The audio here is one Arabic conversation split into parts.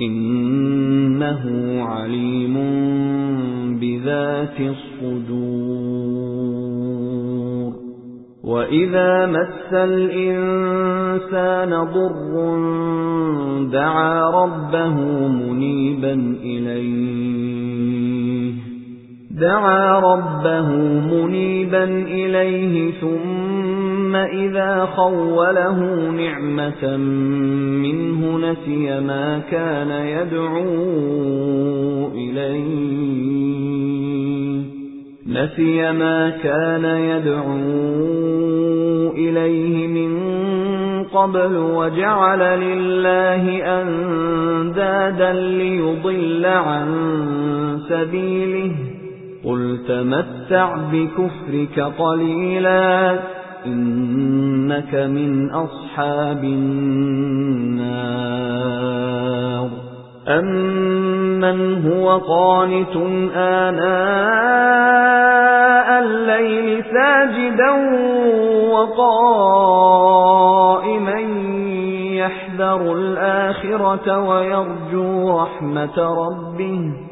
إِنَّهُ عَلِيمٌ بِذَاتِ الصُّدُورِ. وَإِذَا مَسَّ الْإِنسَانَ ضُرٌّ دَعَا رَبَّهُ مُنِيبًا إِلَيْهِ. دَعَا رَبَّهُ مُنِيبًا إِلَيْهِ ثُمَّ إِذَا خَوَّلَهُ نِعْمَةً مِنْهُ نَسِيَ مَا كَانَ يَدْعُو إِلَيْهِ. نَسِيَ مَا كَانَ يَدْعُو إِلَيْهِ مِنْ قَبْلُ وَجَعَلَ لِلَّهِ أَندَادًا لِيُضِلَّ عَن سَبِيلِهِ. قُلْ تَمَتَّعْ بِكُفْرِكَ قَلِيلًا. إِنَّكَ مِنْ أَصْحَابِ النَّارِ. أَمَّنْ هُوَ قَانِتٌ آنَاءَ اللَّيْلِ سَاجِدًا وَقَائِمًا يَحْذَرُ الْآخِرَةَ وَيَرْجُو رَحْمَةَ رَبِّهِ.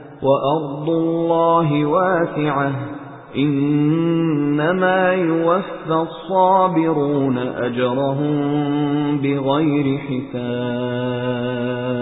وَأَرْضُ اللَّهِ وَاسِعَةٌ. إِنَّمَا يُوَفَّى الصَّابِرُونَ أَجْرَهُم بِغَيْرِ حِسَابٍ.